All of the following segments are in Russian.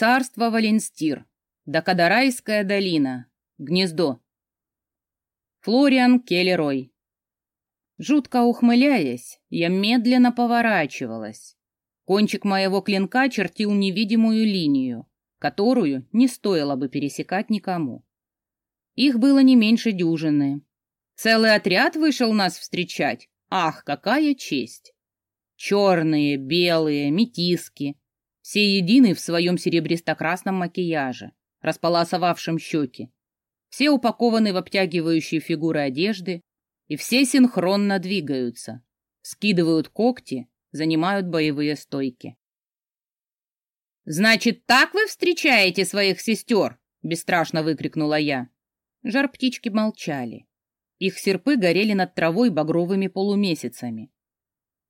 Царство Валенстир. Дакадарайская долина. Гнездо. Флориан Келлерой. Жутко ухмыляясь, я медленно поворачивалась. Кончик моего клинка чертил невидимую линию, которую не стоило бы пересекать никому. Их было не меньше дюжины. Целый отряд вышел нас встречать. Ах, какая честь! Черные, белые, метиски, все едины в своем серебристо-красном макияже, располосовавшем щеки. Все упакованы в обтягивающие фигуры одежды, и все синхронно двигаются, скидывают когти, занимают боевые стойки. «Значит, так вы встречаете своих сестер?» — бесстрашно выкрикнула я. Жар-птички молчали. Их серпы горели над травой багровыми полумесяцами.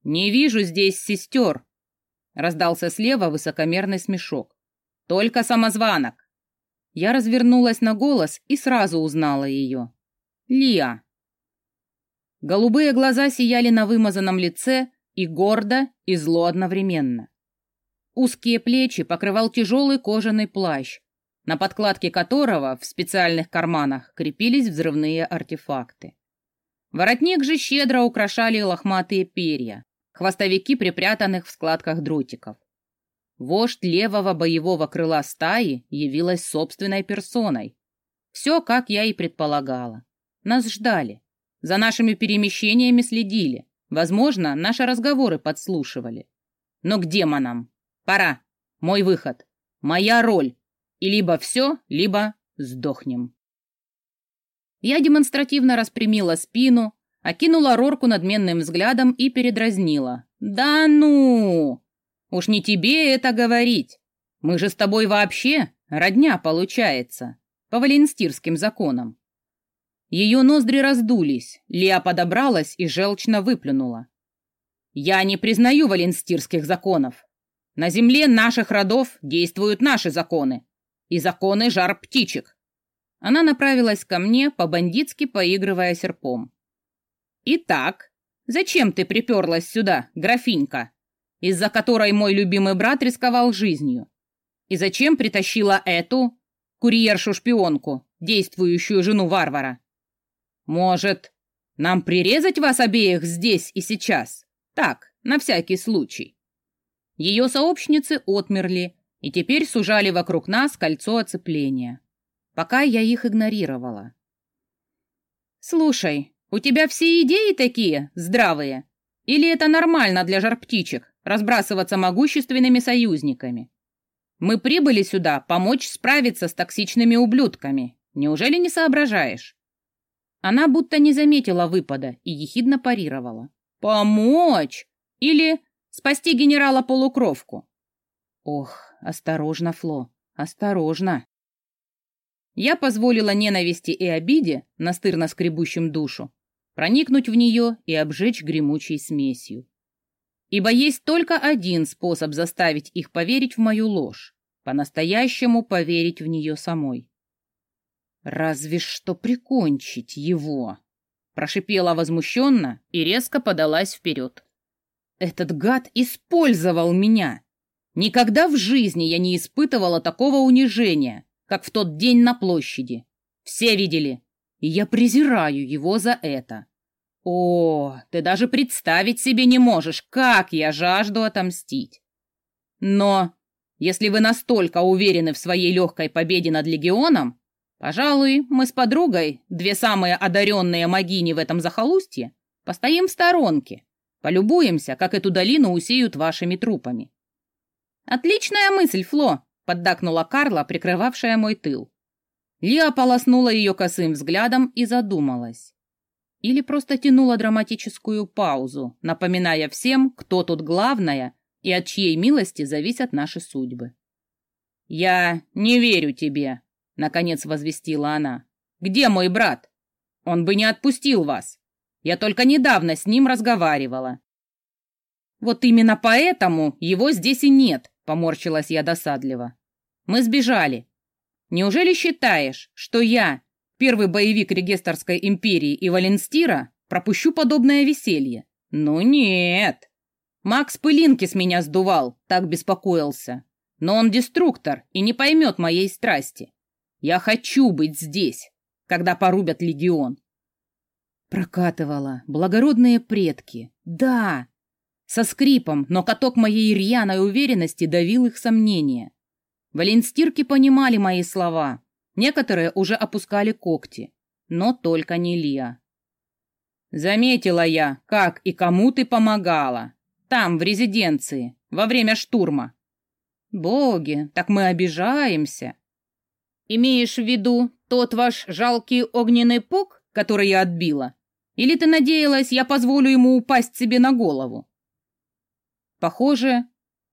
«Не вижу здесь сестер», Раздался слева высокомерный смешок. «Только самозванок!» Я развернулась на голос и сразу узнала ее. Лия. Голубые глаза сияли на вымазанном лице и гордо, и зло одновременно. Узкие плечи покрывал тяжелый кожаный плащ, на подкладке которого в специальных карманах крепились взрывные артефакты. Воротник же щедро украшали лохматые перья, хвостовики припрятанных в складках дротиков. Вождь левого боевого крыла стаи явилась собственной персоной. Все, как я и предполагала. Нас ждали. За нашими перемещениями следили. Возможно, наши разговоры подслушивали. Но к демонам. Пора. Мой выход. Моя роль. И либо все, либо сдохнем. Я демонстративно распрямила спину, окинула Рорку надменным взглядом и передразнила. «Да ну! Уж не тебе это говорить. Мы же с тобой вообще родня получается, по валенстирским законам». Ее ноздри раздулись, Леа подобралась и желчно выплюнула. «Я не признаю валенстирских законов. На земле наших родов действуют наши законы. И законы жар птичек». Она направилась ко мне, по-бандитски поигрывая серпом. «Итак, зачем ты приперлась сюда, графинька, из-за которой мой любимый брат рисковал жизнью? И зачем притащила эту курьершу-шпионку, действующую жену варвара? Может, нам прирезать вас обеих здесь и сейчас? Так, на всякий случай». Ее сообщницы отмерли и теперь сужали вокруг нас кольцо оцепления, пока я их игнорировала. «Слушай, у тебя все идеи такие здравые? Или это нормально для жар-птичек разбрасываться могущественными союзниками? Мы прибыли сюда помочь справиться с токсичными ублюдками. Неужели не соображаешь? Она будто не заметила выпада и ехидно парировала. Помочь? Или спасти генерала-полукровку? Ох, осторожно, Фло, осторожно. Я позволила ненависти и обиде, настырно скребущим душу, проникнуть в нее и обжечь гремучей смесью. Ибо есть только один способ заставить их поверить в мою ложь, по-настоящему поверить в нее самой. «Разве что прикончить его!» Прошипела возмущенно и резко подалась вперед. «Этот гад использовал меня! Никогда в жизни я не испытывала такого унижения, как в тот день на площади. Все видели, и я презираю его за это. О, ты даже представить себе не можешь, как я жажду отомстить. Но если вы настолько уверены в своей легкой победе над легионом, пожалуй, мы с подругой, две самые одаренные магини в этом захолустье, постоим в сторонке, полюбуемся, как эту долину усеют вашими трупами. Отличная мысль, Фло, поддакнула Карла, прикрывавшая мой тыл. Лиа полоснула ее косым взглядом и задумалась. Или просто тянула драматическую паузу, напоминая всем, кто тут главная и от чьей милости зависят наши судьбы. «Я не верю тебе», — наконец возвестила она. «Где мой брат? Он бы не отпустил вас. Я только недавно с ним разговаривала». «Вот именно поэтому его здесь и нет», — поморщилась я досадливо. «Мы сбежали. Неужели считаешь, что я, первый боевик Регесторской империи и Валенстира, пропущу подобное веселье? Ну нет. Макс пылинки с меня сдувал, так беспокоился. но он деструктор и не поймет моей страсти. Я хочу быть здесь, когда порубят легион. Прокатывала. Благородные предки. Да. Со скрипом, но каток моей рьяной уверенности давил их сомнения. Валенстирки понимали мои слова. Некоторые уже опускали когти. Но только не Лия. Заметила я, как и кому ты помогала. Там, в резиденции, во время штурма. Боги, так мы обижаемся. Имеешь в виду тот ваш жалкий огненный пук, который я отбила? Или ты надеялась, я позволю ему упасть себе на голову? Похоже,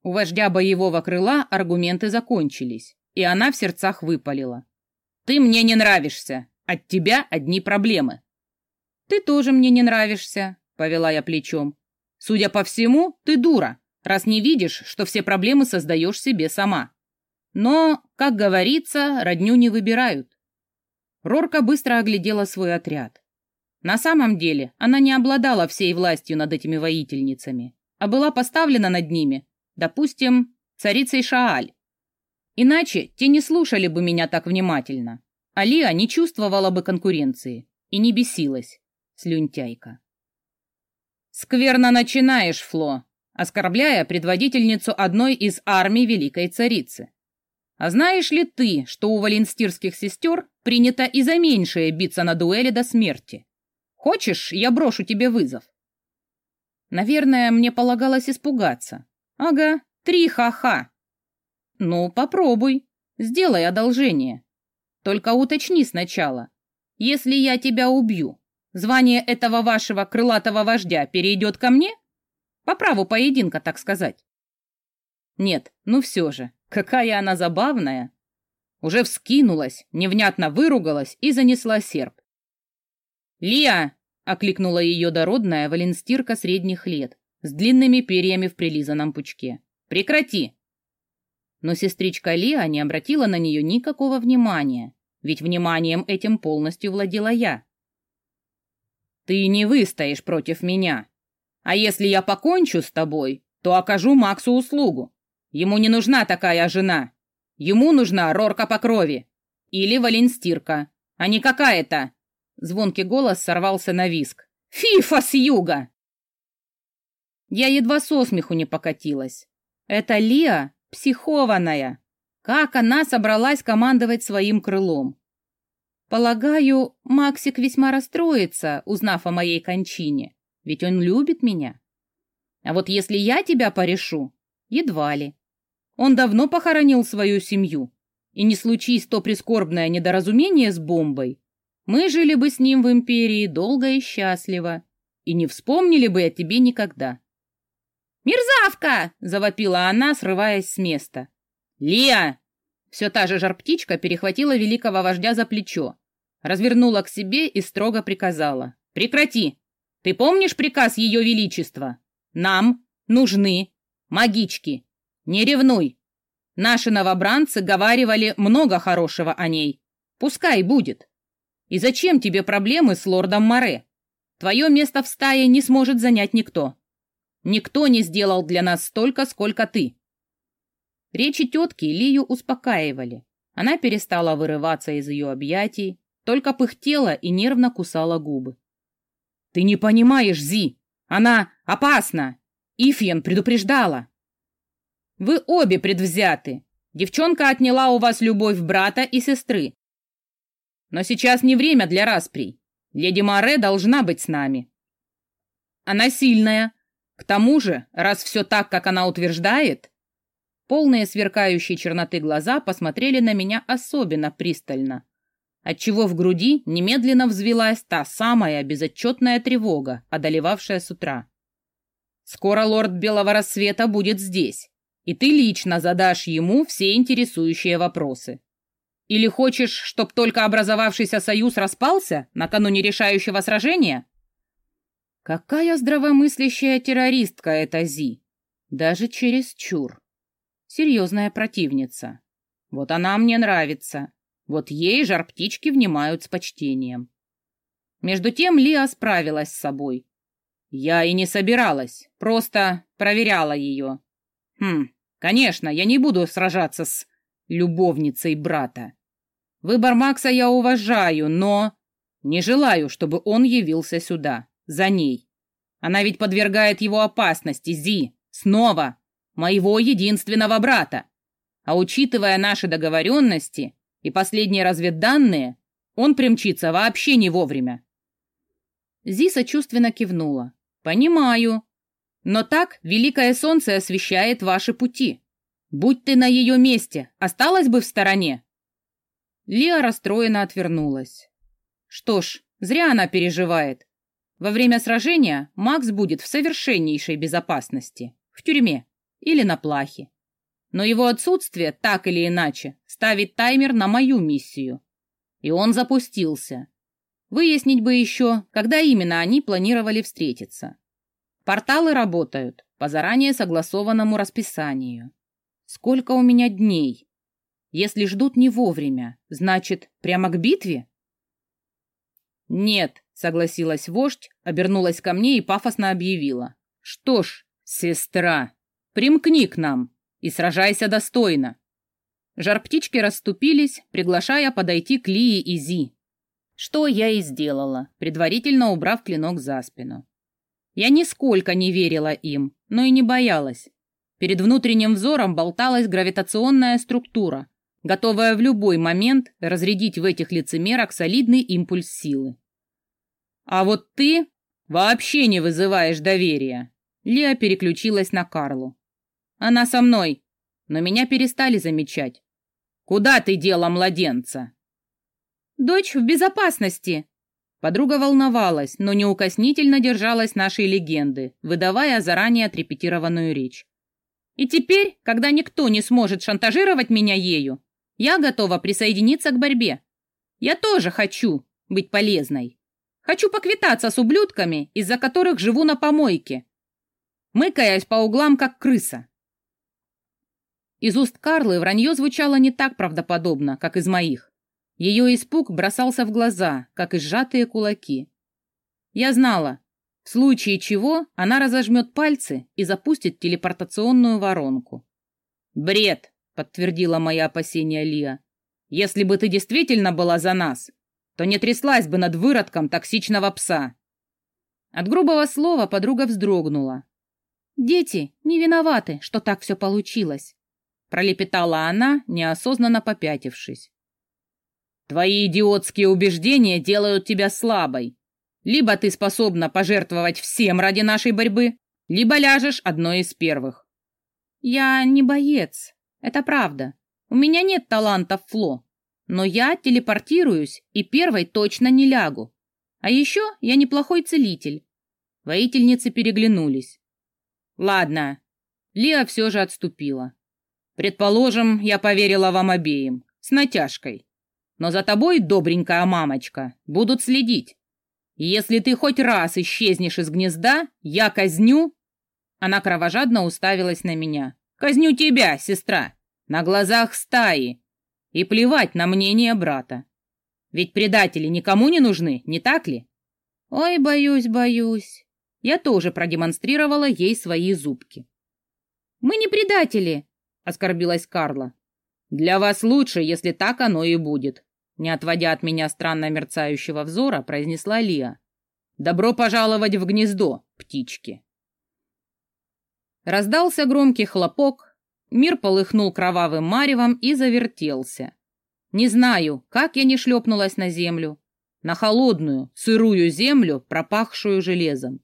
у вождя боевого крыла аргументы закончились, и она в сердцах выпалила. Ты мне не нравишься. От тебя одни проблемы. Ты тоже мне не нравишься, повела я плечом. Судя по всему, ты дура, раз не видишь, что все проблемы создаешь себе сама. Но, как говорится, родню не выбирают. Рорка быстро оглядела свой отряд. На самом деле, она не обладала всей властью над этими воительницами, а была поставлена над ними, допустим, царицей Шааль. Иначе те не слушали бы меня так внимательно. Алия не чувствовала бы конкуренции и не бесилась, слюнтяйка. «Скверно начинаешь, Фло», оскорбляя предводительницу одной из армий Великой Царицы. А знаешь ли ты, что у валенстирских сестер принято и за меньшее биться на дуэли до смерти? Хочешь, я брошу тебе вызов? Наверное, мне полагалось испугаться. Ага, три ха-ха. Ну, попробуй, сделай одолжение. Только уточни сначала. Если я тебя убью, звание этого вашего крылатого вождя перейдет ко мне? По праву поединка, так сказать. Нет, ну все же, какая она забавная. Уже вскинулась, невнятно выругалась и занесла серп. «Лия!» — окликнула ее дородная валенстирка средних лет, с длинными перьями в прилизанном пучке. «Прекрати!» Но сестричка Лия не обратила на нее никакого внимания, ведь вниманием этим полностью владела я. «Ты не выстоишь против меня!» А если я покончу с тобой, то окажу Максу услугу. Ему не нужна такая жена. Ему нужна Рорка по крови. Или Валенстирка, а не какая-то. Звонкий голос сорвался на виск. Фифа с юга! Я едва со смеху не покатилась. Это Лия психованная. Как она собралась командовать своим крылом? Полагаю, Максик весьма расстроится, узнав о моей кончине. Ведь он любит меня. А вот если я тебя порешу, едва ли. Он давно похоронил свою семью. И не случись то прискорбное недоразумение с бомбой, мы жили бы с ним в империи долго и счастливо. И не вспомнили бы о тебе никогда. «Мерзавка!» — завопила она, срываясь с места. «Лия!» Все та же жар-птичка перехватила великого вождя за плечо, развернула к себе и строго приказала. «Прекрати! Ты помнишь приказ Ее Величества? Нам нужны магички. Не ревнуй. Наши новобранцы говаривали много хорошего о ней. Пускай будет. И зачем тебе проблемы с лордом Море? Твое место в стае не сможет занять никто. Никто не сделал для нас столько, сколько ты. Речи тетки Лию успокаивали. Она перестала вырываться из ее объятий, только пыхтела и нервно кусала губы. Ты не понимаешь, Зи. Она опасна. Ифьен предупреждала. Вы обе предвзяты. Девчонка отняла у вас любовь брата и сестры. Но сейчас не время для расприй. Леди Море должна быть с нами. Она сильная. К тому же, раз все так, как она утверждает... Полные сверкающие черноты глаза посмотрели на меня особенно пристально отчего в груди немедленно взвелась та самая безотчетная тревога, одолевавшая с утра. «Скоро лорд Белого Рассвета будет здесь, и ты лично задашь ему все интересующие вопросы. Или хочешь, чтоб только образовавшийся союз распался накануне решающего сражения?» Какая здравомыслящая террористка эта Зи! Даже через чур. Серьезная противница. Вот она мне нравится. Вот ей жар-птички внимают с почтением. Между тем Лиа справилась с собой. Я и не собиралась, просто проверяла ее. Хм, Конечно, я не буду сражаться с любовницей брата. Выбор Макса я уважаю, но не желаю, чтобы он явился сюда, за ней. Она ведь подвергает его опасности, Зи, снова, моего единственного брата. А учитывая наши договоренности и последние разведданные, он примчится вообще не вовремя. Зи сочувственно кивнула. «Понимаю. Но так великое солнце освещает ваши пути. Будь ты на ее месте, осталась бы в стороне?» Лиа расстроенно отвернулась. «Что ж, зря она переживает. Во время сражения Макс будет в совершеннейшей безопасности, в тюрьме или на плахе. Но его отсутствие, так или иначе, ставит таймер на мою миссию. И он запустился. Выяснить бы еще, когда именно они планировали встретиться. Порталы работают по заранее согласованному расписанию. Сколько у меня дней? Если ждут не вовремя, значит, прямо к битве? Нет, согласилась вождь, обернулась ко мне и пафосно объявила. Что ж, сестра, примкни к нам и сражайся достойно. Жар-птички расступились, приглашая подойти к Лии и Зи. Что я и сделала, предварительно убрав клинок за спину. Я нисколько не верила им, но и не боялась. Перед внутренним взором болталась гравитационная структура, готовая в любой момент разрядить в этих лицемерах солидный импульс силы. «А вот ты вообще не вызываешь доверия!» Лиа переключилась на Карлу. «Она со мной, но меня перестали замечать. Куда ты дела младенца?» «Дочь в безопасности!» Подруга волновалась, но неукоснительно держалась нашей легенды, выдавая заранее отрепетированную речь. «И теперь, когда никто не сможет шантажировать меня ею, я готова присоединиться к борьбе. Я тоже хочу быть полезной. Хочу поквитаться с ублюдками, из-за которых живу на помойке. Мыкаясь по углам, как крыса. Из уст Карлы вранье звучало не так правдоподобно, как из моих. Ее испуг бросался в глаза, как и сжатые кулаки. Я знала, в случае чего она разожмет пальцы и запустит телепортационную воронку. «Бред!» — подтвердила мои опасения Лия. «Если бы ты действительно была за нас, то не тряслась бы над выродком токсичного пса». От грубого слова подруга вздрогнула. «Дети не виноваты, что так все получилось пролепетала она, неосознанно попятившись. Твои идиотские убеждения делают тебя слабой. Либо ты способна пожертвовать всем ради нашей борьбы, либо ляжешь одной из первых. Я не боец, это правда. У меня нет талантов Фло, но я телепортируюсь и первой точно не лягу. А еще я неплохой целитель. Воительницы переглянулись. Ладно, Лиа все же отступила. Предположим, я поверила вам обеим, с натяжкой. Но за тобой, добренькая мамочка, будут следить. И если ты хоть раз исчезнешь из гнезда, я казню...» Она кровожадно уставилась на меня. «Казню тебя, сестра, на глазах стаи. И плевать на мнение брата. Ведь предатели никому не нужны, не так ли?» «Ой, боюсь, боюсь». Я тоже продемонстрировала ей свои зубки. «Мы не предатели», оскорбилась Карла. Для вас лучше, если так оно и будет, не отводя от меня странно мерцающего взора, произнесла Лия. Добро пожаловать в гнездо, птички. Раздался громкий хлопок, мир полыхнул кровавым маревом и завертелся. Не знаю, как я не шлепнулась на землю, на холодную, сырую землю, пропахшую железом.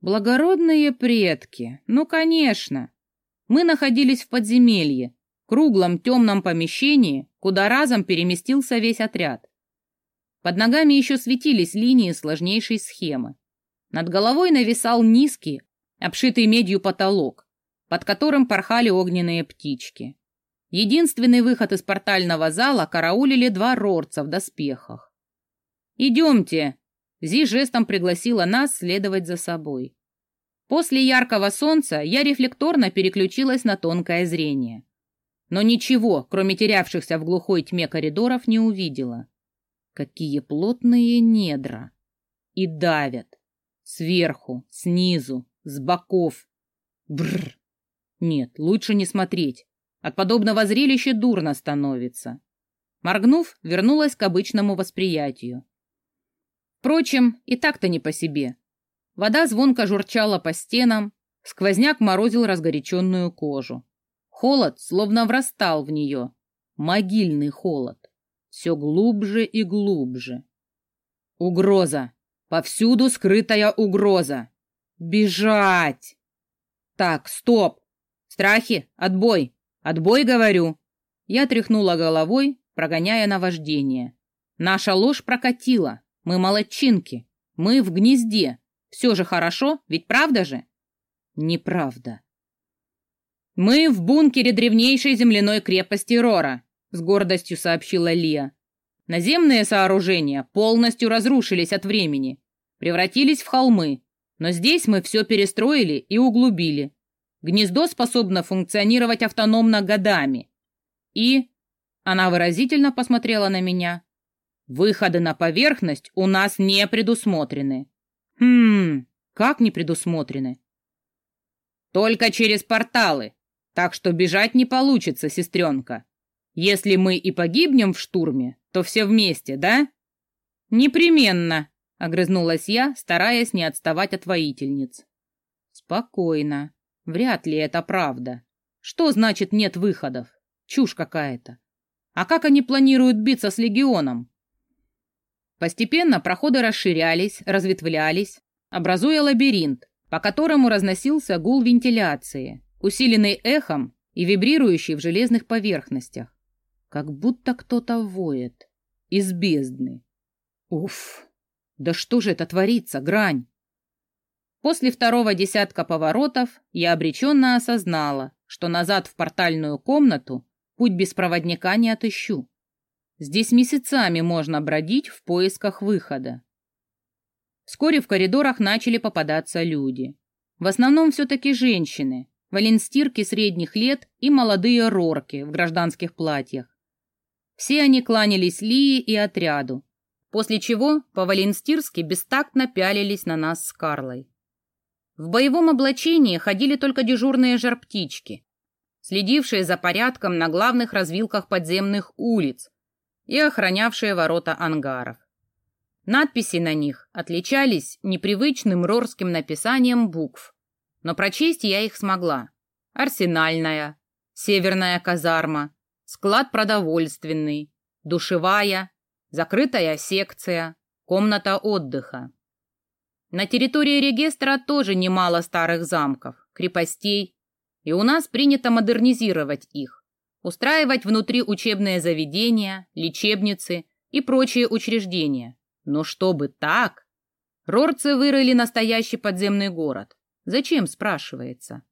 Благородные предки, ну, конечно. Мы находились в подземелье, круглом темном помещении, куда разом переместился весь отряд. Под ногами еще светились линии сложнейшей схемы. Над головой нависал низкий, обшитый медью потолок, под которым порхали огненные птички. Единственный выход из портального зала караулили два рорца в доспехах. «Идемте!» Зи жестом пригласила нас следовать за собой. После яркого солнца я рефлекторно переключилась на тонкое зрение. Но ничего, кроме терявшихся в глухой тьме коридоров, не увидела. Какие плотные недра! И давят. Сверху, снизу, с боков. Бррр! Нет, лучше не смотреть. От подобного зрелища дурно становится. Моргнув, вернулась к обычному восприятию. Впрочем, и так-то не по себе. Вода звонко журчала по стенам, сквозняк морозил разгоряченную кожу. Холод словно врастал в нее. Могильный холод. Все глубже и глубже. Угроза. Повсюду скрытая угроза. Бежать! Так, стоп! Страхи, отбой! Отбой, говорю! Я тряхнула головой, прогоняя наваждение. Наша ложь прокатила. Мы молодчинки. Мы в гнезде. Все же хорошо, ведь правда же? Неправда. Мы в бункере древнейшей земляной крепости Рора, с гордостью сообщила Лия. Наземные сооружения полностью разрушились от времени, превратились в холмы, но здесь мы все перестроили и углубили. Гнездо способно функционировать автономно годами. И... Она выразительно посмотрела на меня. Выходы на поверхность у нас не предусмотрены. Хм, как не предусмотрены? Только через порталы, так что бежать не получится, сестренка. Если мы и погибнем в штурме, то все вместе, да? Непременно, огрызнулась я, стараясь не отставать от воительниц. Спокойно. Вряд ли это правда. Что значит нет выходов? Чушь какая-то. А как они планируют биться с легионом? Постепенно проходы расширялись, разветвлялись, образуя лабиринт, по которому разносился гул вентиляции, усиленный эхом и вибрирующий в железных поверхностях. Как будто кто-то воет. Из бездны. Уф! Да что же это творится, грань? После второго десятка поворотов я обреченно осознала, что назад в портальную комнату путь без проводника не отыщу. Здесь месяцами можно бродить в поисках выхода. Вскоре в коридорах начали попадаться люди. В основном все-таки женщины, валенстирки средних лет и молодые рорки в гражданских платьях. Все они кланялись Лии и отряду, после чего по-валенстирски бестактно пялились на нас с Карлой. В боевом облачении ходили только дежурные жарптички, следившие за порядком на главных развилках подземных улиц и охранявшие ворота ангаров. Надписи на них отличались непривычным рорским написанием букв, но прочесть я их смогла. Арсенальная, северная казарма, склад продовольственный, душевая, закрытая секция, комната отдыха. На территории регистра тоже немало старых замков, крепостей, и у нас принято модернизировать их, устраивать внутри учебные заведения, лечебницы и прочие учреждения. Но чтобы так? Рорцы вырыли настоящий подземный город. Зачем, спрашивается?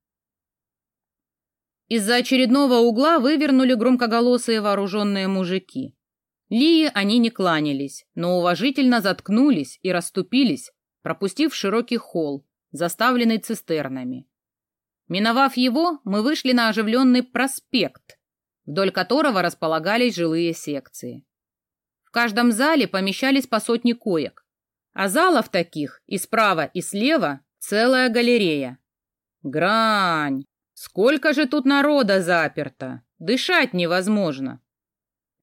Из-за очередного угла вывернули громкоголосые вооруженные мужики. Лии они не кланялись, но уважительно заткнулись и расступились, пропустив широкий холл, заставленный цистернами. Миновав его, мы вышли на оживленный проспект, вдоль которого располагались жилые секции. В каждом зале помещались по сотне коек, а залов таких и справа, и слева целая галерея. Грань! Сколько же тут народа заперто! Дышать невозможно.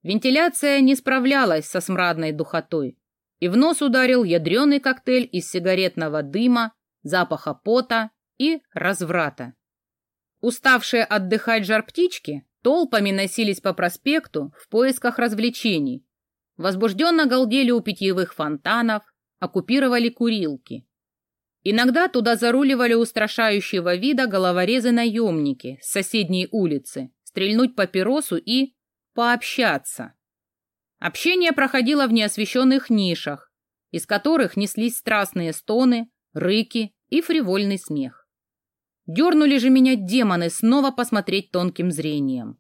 Вентиляция не справлялась со смрадной духотой, и в нос ударил ядреный коктейль из сигаретного дыма, запаха пота и разврата. Уставшие отдыхать жар-птички толпами носились по проспекту в поисках развлечений. Возбужденно галдели у питьевых фонтанов, оккупировали курилки. Иногда туда заруливали устрашающего вида головорезы-наемники с соседней улицы, стрельнуть папиросу и пообщаться. Общение проходило в неосвещенных нишах, из которых неслись страстные стоны, рыки и фривольный смех. Дернули же меня демоны снова посмотреть тонким зрением.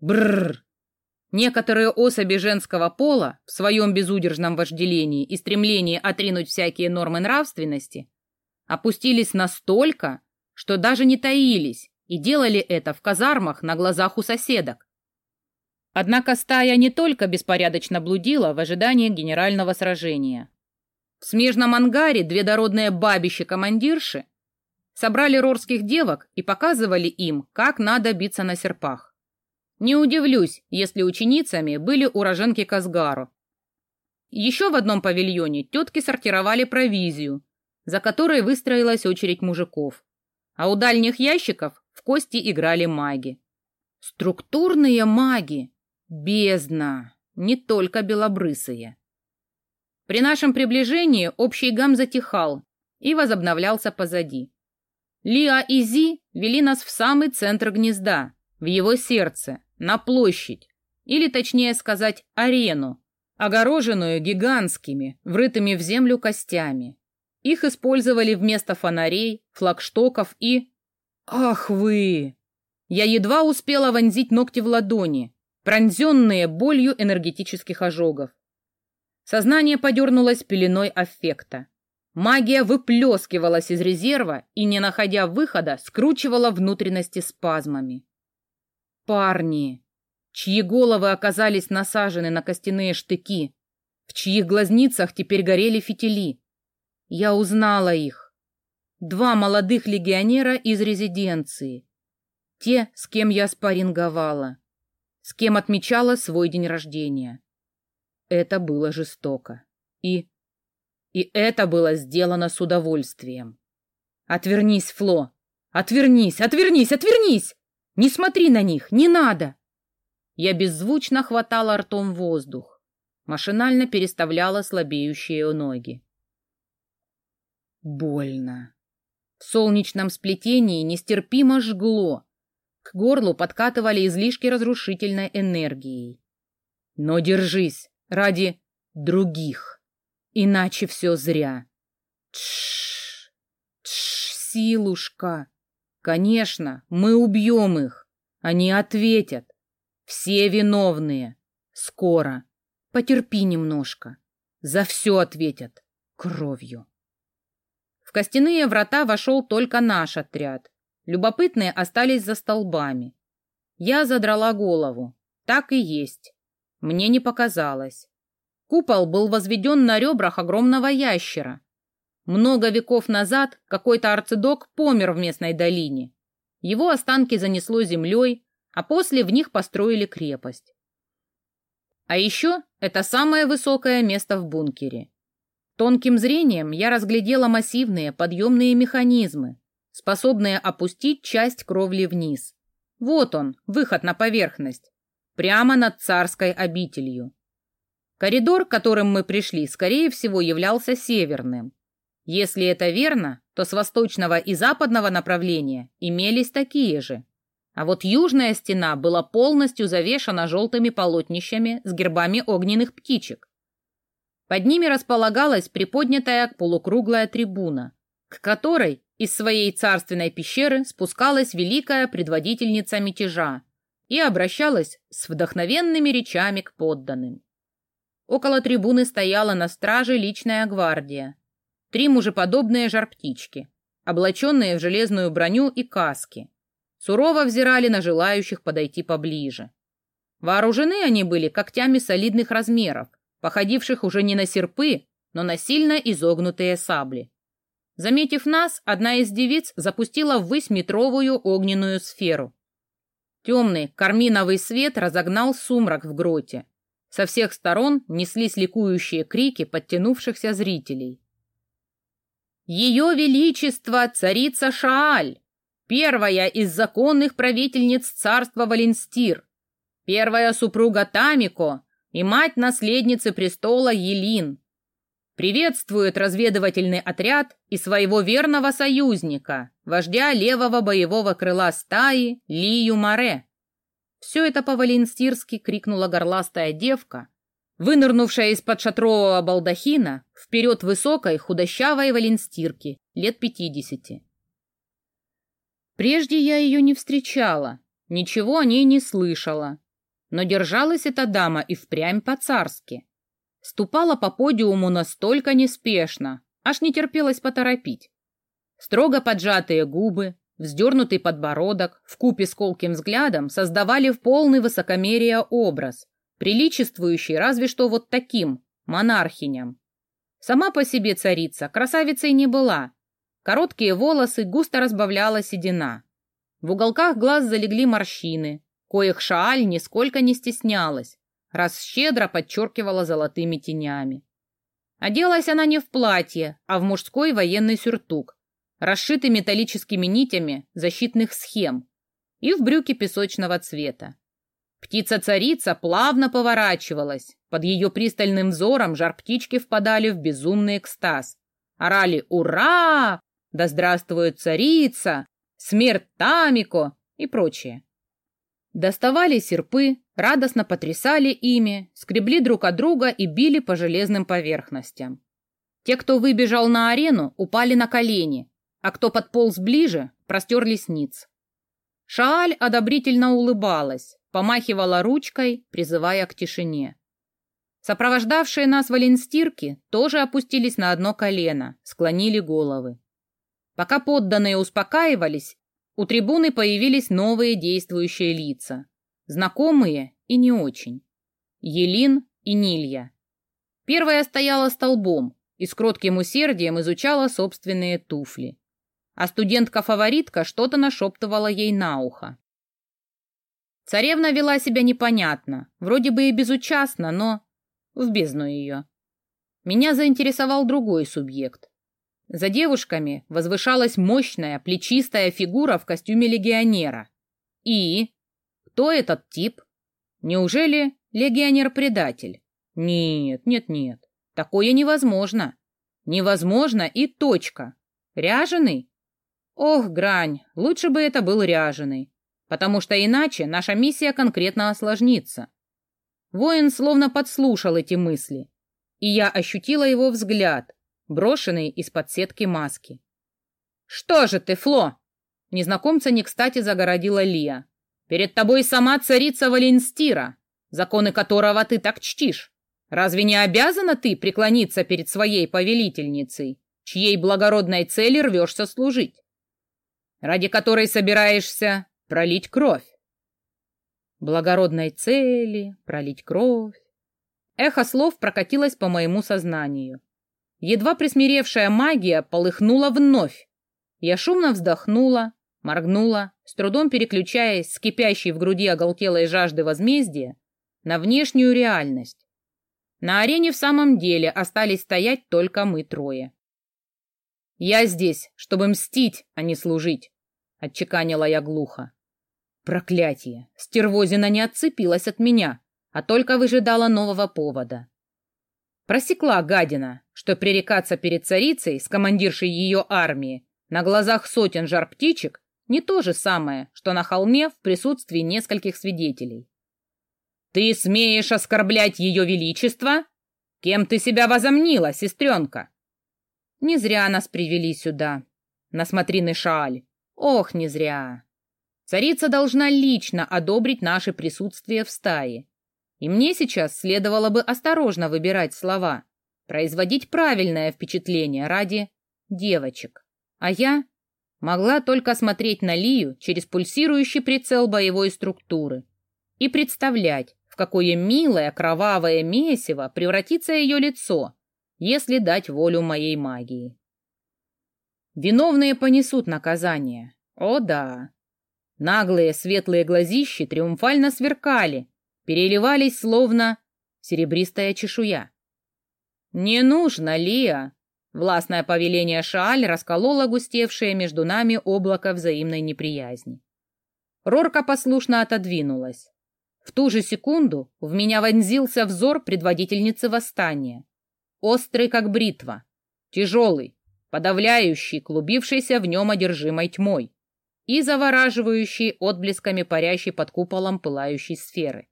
Бррр! Некоторые особи женского пола в своем безудержном вожделении и стремлении отринуть всякие нормы нравственности опустились настолько, что даже не таились и делали это в казармах на глазах у соседок. Однако стая не только беспорядочно блудила в ожидании генерального сражения. В смежном ангаре две дородные бабищи-командирши собрали рорских девок и показывали им, как надо биться на серпах. Не удивлюсь, если ученицами были уроженки Казгару. Еще в одном павильоне тетки сортировали провизию, за которой выстроилась очередь мужиков. А у дальних ящиков в кости играли маги. Структурные маги! Бездна! Не только белобрысые. При нашем приближении общий гам затихал и возобновлялся позади. Лиа и Зи вели нас в самый центр гнезда, в его сердце, на площадь, или точнее сказать арену, огороженную гигантскими, врытыми в землю костями. Их использовали вместо фонарей, флагштоков и... Ах вы! Я едва успела вонзить ногти в ладони, пронзенные болью энергетических ожогов. Сознание подернулось пеленой аффекта. Магия выплескивалась из резерва и, не находя выхода, скручивала внутренности спазмами. Парни, чьи головы оказались насажены на костяные штыки, в чьих глазницах теперь горели фитили. Я узнала их. Два молодых легионера из резиденции. Те, с кем я спарринговала, с кем отмечала свой день рождения. Это было жестоко. И... И это было сделано с удовольствием. Отвернись, Фло! Отвернись, отвернись, отвернись! Не смотри на них, не надо! Я беззвучно хватала ртом воздух, машинально переставляла слабеющие ноги. Больно. В солнечном сплетении нестерпимо жгло. К горлу подкатывали излишки разрушительной энергии. Но держись, ради других. Иначе все зря. Тш, тш, силушка. Конечно, мы убьем их. Они ответят. Все виновные. Скоро. Потерпи немножко. За все ответят. Кровью. В костяные врата вошел только наш отряд. Любопытные остались за столбами. Я задрала голову. Так и есть. Мне не показалось. Купол был возведен на ребрах огромного ящера. Много веков назад какой-то арцидок помер в местной долине. Его останки занесло землей, а после в них построили крепость. А еще это самое высокое место в бункере. Тонким зрением я разглядела массивные подъемные механизмы, способные опустить часть кровли вниз. Вот он, выход на поверхность прямо над царской обителью. Коридор, которым мы пришли, скорее всего, являлся северным. Если это верно, то с восточного и западного направления имелись такие же. А вот южная стена была полностью завешана желтыми полотнищами с гербами огненных птичек. Под ними располагалась приподнятая полукруглая трибуна, к которой из своей царственной пещеры спускалась великая предводительница мятежа, и обращалась с вдохновенными речами к подданным. Около трибуны стояла на страже личная гвардия. Три мужеподобные жарптички, облаченные в железную броню и каски, сурово взирали на желающих подойти поближе. Вооружены они были когтями солидных размеров, походивших уже не на серпы, но на сильно изогнутые сабли. Заметив нас, одна из девиц запустила ввысь метровую огненную сферу. Темный карминовый свет разогнал сумрак в гроте. Со всех сторон неслись ликующие крики подтянувшихся зрителей. «Ее Величество, царица Шааль! Первая из законных правительниц царства Валенстир! Первая супруга Тамико и мать наследницы престола Елин! Приветствует разведывательный отряд и своего верного союзника, вождя левого боевого крыла стаи Лию Маре. Все это по-валенстирски крикнула горластая девка, вынырнувшая из-под шатрового балдахина вперед высокой худощавой валенстирки лет пятидесяти. Прежде я ее не встречала, ничего о ней не слышала, но держалась эта дама и впрямь по-царски. Ступала по подиуму настолько неспешно, аж не терпелось поторопить. Строго поджатые губы, вздернутый подбородок, вкупе с колким взглядом создавали в полный высокомерие образ, приличествующий разве что вот таким, монархиням. Сама по себе царица красавицей не была, Короткие волосы густо разбавляла седина. В уголках глаз залегли морщины, коих шааль нисколько не стеснялась, раз щедро подчеркивала золотыми тенями. Оделась она не в платье, а в мужской военный сюртук, расшитый металлическими нитями защитных схем, и в брюки песочного цвета. Птица-царица плавно поворачивалась. Под ее пристальным взором жар-птички впадали в безумный экстаз. Орали «Ура!», «Да здравствует царица!», «Смерть Тамико!» и прочее. Доставали серпы, радостно потрясали ими, скребли друг от друга и били по железным поверхностям. Те, кто выбежал на арену, упали на колени, а кто подполз ближе, простерлись ниц. Шааль одобрительно улыбалась, помахивала ручкой, призывая к тишине. Сопровождавшие нас валенстирки тоже опустились на одно колено, склонили головы. Пока подданные успокаивались, у трибуны появились новые действующие лица, знакомые и не очень. Елин и Нилья. Первая стояла столбом и с кротким усердием изучала собственные туфли. А студентка-фаворитка что-то нашептывала ей на ухо. Царевна вела себя непонятно, вроде бы и безучастно, но в бездну ее. Меня заинтересовал другой субъект. За девушками возвышалась мощная, плечистая фигура в костюме легионера. И? Кто этот тип? Неужели легионер-предатель? Нет, нет, нет. Такое невозможно. Невозможно и точка. Ряженый? Ох, грань, лучше бы это был ряженый потому что иначе наша миссия конкретно осложнится. Воин словно подслушал эти мысли, и я ощутила его взгляд, брошенный из-под сетки маски. «Что же ты, Фло?» Незнакомца не кстати загородила Лия. «Перед тобой сама царица Валенстира, законы которого ты так чтишь. Разве не обязана ты преклониться перед своей повелительницей, чьей благородной цели рвешься служить? Ради которой собираешься пролить кровь. Благородной цели, пролить кровь. Эхо слов прокатилось по моему сознанию. Едва присмиревшая магия полыхнула вновь. Я шумно вздохнула, моргнула, с трудом переключаясь с кипящей в груди оголтелой жажды возмездия на внешнюю реальность. На арене в самом деле остались стоять только мы трое. «Я здесь, чтобы мстить, а не служить», — отчеканила я глухо. Проклятие! Стервозина не отцепилась от меня, а только выжидала нового повода. Просекла гадина, что пререкаться перед царицей с командиршей ее армии на глазах сотен жар-птичек не то же самое, что на холме в присутствии нескольких свидетелей. «Ты смеешь оскорблять ее величество? Кем ты себя возомнила, сестренка?» «Не зря нас привели сюда, на смотрины Шааль. Ох, не зря!» Царица должна лично одобрить наше присутствие в стае. И мне сейчас следовало бы осторожно выбирать слова, производить правильное впечатление ради девочек. А я могла только смотреть на Лию через пульсирующий прицел боевой структуры и представлять, в какое милое кровавое месиво превратится ее лицо, если дать волю моей магии. Виновные понесут наказание. О да, Наглые светлые глазищи триумфально сверкали, переливались словно серебристая чешуя. «Не нужно, Лия!» Властное повеление Шааль раскололо густевшее между нами облако взаимной неприязни. Рорка послушно отодвинулась. В ту же секунду в меня вонзился взор предводительницы восстания. Острый, как бритва, тяжелый, подавляющий, клубившийся в нем одержимой тьмой и завораживающий отблесками парящей под куполом пылающей сферы.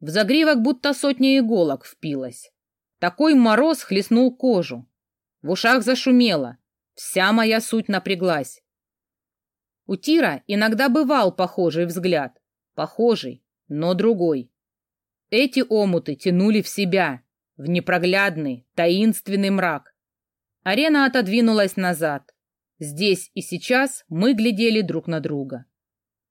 В загривок будто сотня иголок впилась. Такой мороз хлестнул кожу. В ушах зашумело. Вся моя суть напряглась. У Тира иногда бывал похожий взгляд. Похожий, но другой. Эти омуты тянули в себя, в непроглядный, таинственный мрак. Арена отодвинулась назад. Здесь и сейчас мы глядели друг на друга.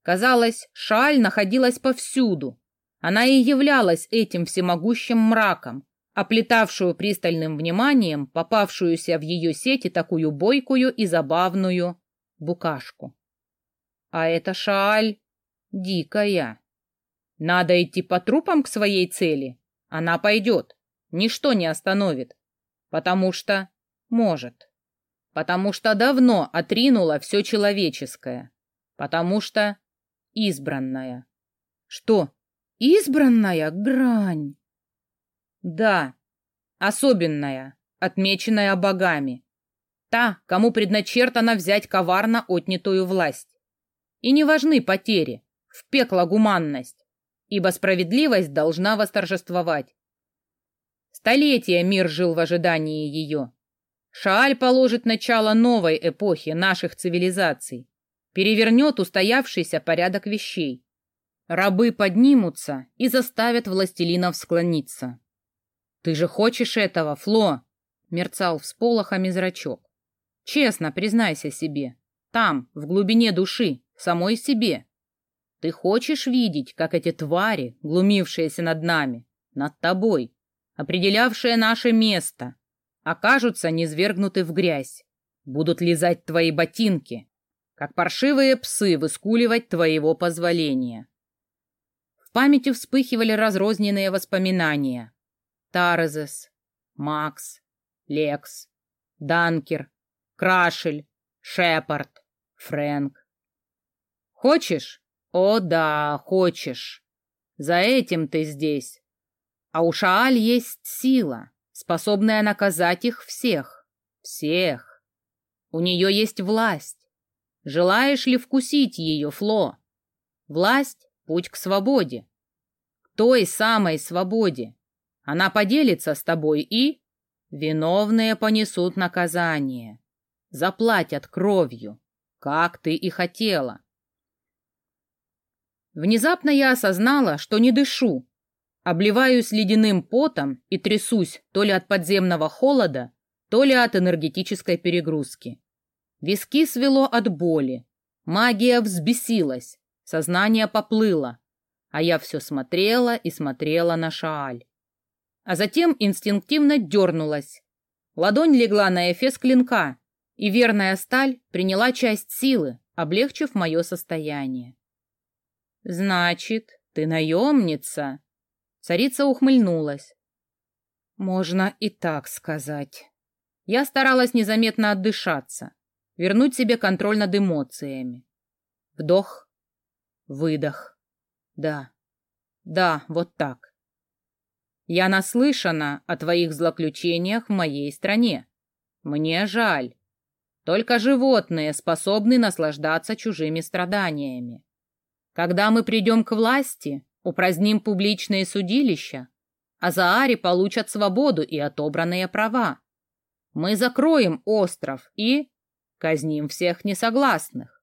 Казалось, шаль находилась повсюду. Она и являлась этим всемогущим мраком, оплетавшую пристальным вниманием попавшуюся в ее сети такую бойкую и забавную букашку. А эта шаль дикая. Надо идти по трупам к своей цели. Она пойдет. Ничто не остановит. Потому что может. Потому что давно отринула все человеческое. Потому что избранная. Что? Избранная грань? Да, особенная, отмеченная богами. Та, кому предначертано взять коварно отнятую власть. И не важны потери, в пекло гуманность, ибо справедливость должна восторжествовать. Столетия мир жил в ожидании ее. Шааль положит начало новой эпохи наших цивилизаций, перевернет устоявшийся порядок вещей. Рабы поднимутся и заставят властелинов склониться. «Ты же хочешь этого, Фло?» — мерцал всполохами зрачок. «Честно признайся себе. Там, в глубине души, самой себе. Ты хочешь видеть, как эти твари, глумившиеся над нами, над тобой, определявшие наше место, окажутся низвергнуты в грязь, будут лизать твои ботинки, как паршивые псы выскуливать твоего позволения. В памяти вспыхивали разрозненные воспоминания. Тарезес, Макс, Лекс, Данкер, Крашель, Шепард, Фрэнк. Хочешь? О да, хочешь. За этим ты здесь. А у Шааль есть сила, способная наказать их всех. Всех. У нее есть власть. Желаешь ли вкусить ее, Фло? Власть — путь к свободе. К той самой свободе. Она поделится с тобой и... Виновные понесут наказание. Заплатят кровью, как ты и хотела. Внезапно я осознала, что не дышу. Обливаюсь ледяным потом и трясусь то ли от подземного холода, то ли от энергетической перегрузки. Виски свело от боли. Магия взбесилась, сознание поплыло, а я все смотрела и смотрела на Шааль. А затем инстинктивно дернулась. Ладонь легла на эфес клинка, и верная сталь приняла часть силы, облегчив мое состояние. «Значит, ты наемница?» Царица ухмыльнулась. «Можно и так сказать». Я старалась незаметно отдышаться, вернуть себе контроль над эмоциями. Вдох, выдох. Да, да, вот так. Я наслышана о твоих злоключениях в моей стране. Мне жаль. Только животные способны наслаждаться чужими страданиями. Когда мы придем к власти, упраздним публичные судилища, а Заари получат свободу и отобранные права. Мы закроем остров и казним всех несогласных.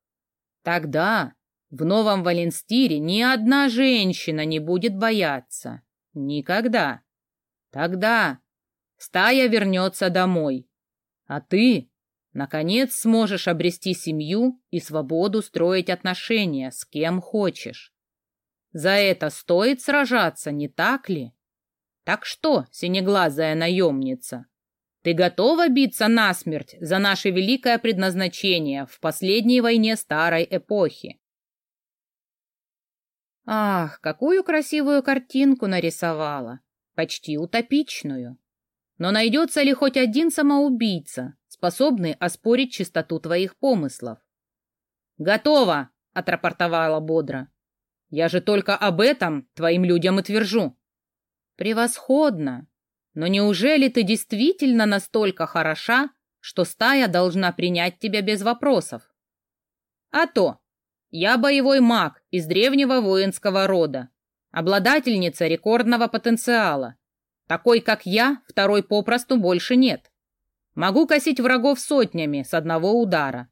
Тогда в Новом Валенстире ни одна женщина не будет бояться. Никогда. Тогда стая вернется домой. А ты Наконец сможешь обрести семью и свободу строить отношения с кем хочешь. За это стоит сражаться, не так ли? Так что, синеглазая наемница, ты готова биться насмерть за наше великое предназначение в последней войне старой эпохи? Ах, какую красивую картинку нарисовала, почти утопичную. Но найдется ли хоть один самоубийца, способный оспорить чистоту твоих помыслов. «Готово!» — отрапортовала бодро. «Я же только об этом твоим людям и твержу». «Превосходно! Но неужели ты действительно настолько хороша, что стая должна принять тебя без вопросов?» «А то! Я боевой маг из древнего воинского рода, обладательница рекордного потенциала. Такой, как я, второй попросту больше нет. Могу косить врагов сотнями с одного удара.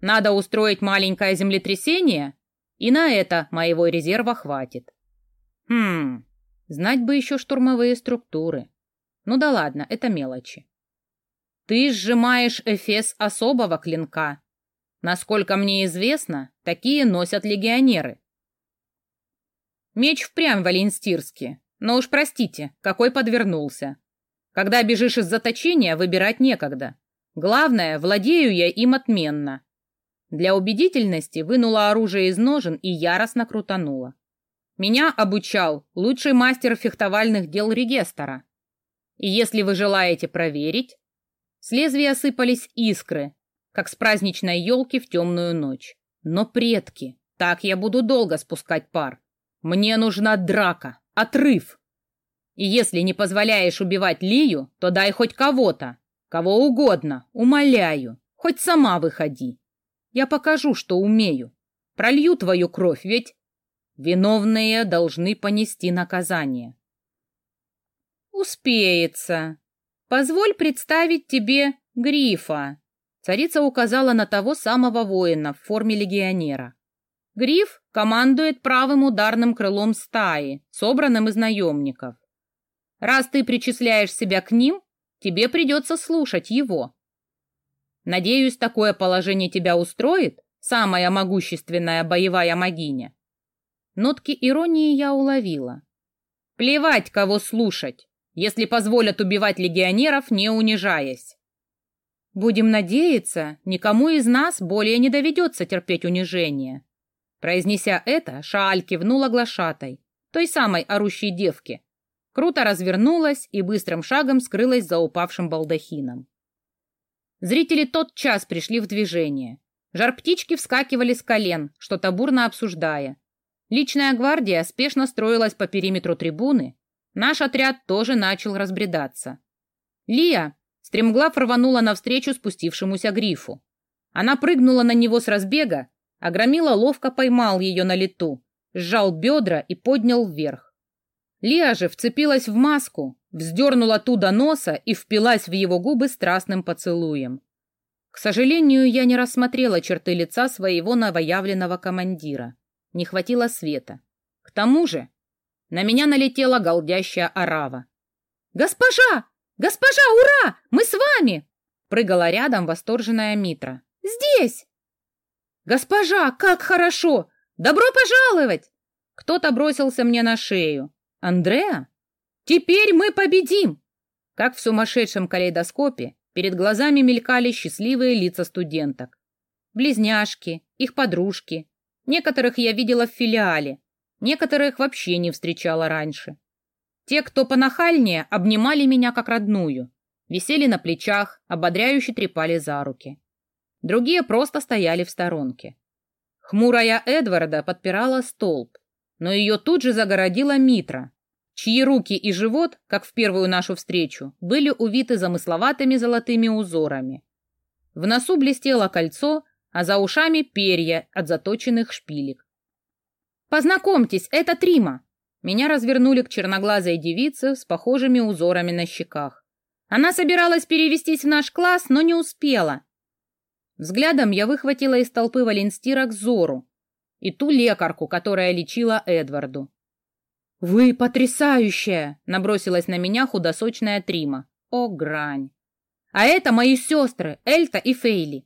Надо устроить маленькое землетрясение, и на это моего резерва хватит. Хм, знать бы еще штурмовые структуры. Ну да ладно, это мелочи. Ты сжимаешь эфес особого клинка. Насколько мне известно, такие носят легионеры. Меч впрямь валенстирский, но уж простите, какой подвернулся. Когда бежишь из заточения, выбирать некогда. Главное, владею я им отменно. Для убедительности вынула оружие из ножен и яростно крутанула. Меня обучал лучший мастер фехтовальных дел Регестора. И если вы желаете проверить, с лезвия осыпались искры, как с праздничной елки в темную ночь. Но предки, так я буду долго спускать пар. Мне нужна драка, отрыв. И если не позволяешь убивать Лию, то дай хоть кого-то, кого угодно, умоляю, хоть сама выходи. Я покажу, что умею. Пролью твою кровь, ведь виновные должны понести наказание. Успеется. Позволь представить тебе Грифа. Царица указала на того самого воина в форме легионера. Гриф командует правым ударным крылом стаи, собранным из наемников. Раз ты причисляешь себя к ним, тебе придется слушать его. Надеюсь, такое положение тебя устроит, самая могущественная боевая магиня. Нотки иронии я уловила. Плевать, кого слушать, если позволят убивать легионеров, не унижаясь. Будем надеяться, никому из нас более не доведется терпеть унижение. Произнеся это, Шааль кивнула глашатой, той самой орущей девке. Круто развернулась и быстрым шагом скрылась за упавшим балдахином. Зрители тот час пришли в движение. Жар-птички вскакивали с колен, что-то бурно обсуждая. Личная гвардия спешно строилась по периметру трибуны. Наш отряд тоже начал разбредаться. Лия, стремглав рванула навстречу спустившемуся грифу. Она прыгнула на него с разбега, а Громила ловко поймал ее на лету, сжал бедра и поднял вверх. Лия же вцепилась в маску, вздернула ту носа и впилась в его губы страстным поцелуем. К сожалению, я не рассмотрела черты лица своего новоявленного командира. Не хватило света. К тому же на меня налетела голдящая орава. «Госпожа! Госпожа, ура! Мы с вами!» Прыгала рядом восторженная Митра. «Здесь!» «Госпожа, как хорошо! Добро пожаловать!» Кто-то бросился мне на шею. «Андреа? Теперь мы победим!» Как в сумасшедшем калейдоскопе, перед глазами мелькали счастливые лица студенток. Близняшки, их подружки. Некоторых я видела в филиале, некоторых вообще не встречала раньше. Те, кто понахальнее, обнимали меня как родную, висели на плечах, ободряюще трепали за руки. Другие просто стояли в сторонке. Хмурая Эдварда подпирала столб, но ее тут же загородила Митра, чьи руки и живот, как в первую нашу встречу, были увиты замысловатыми золотыми узорами. В носу блестело кольцо, а за ушами перья от заточенных шпилек. «Познакомьтесь, это Трима!» Меня развернули к черноглазой девице с похожими узорами на щеках. Она собиралась перевестись в наш класс, но не успела. Взглядом я выхватила из толпы Валенстира Зору и ту лекарку, которая лечила Эдварду. «Вы потрясающая!» — набросилась на меня худосочная Трима. «О, грань!» «А это мои сестры, Эльта и Фейли!»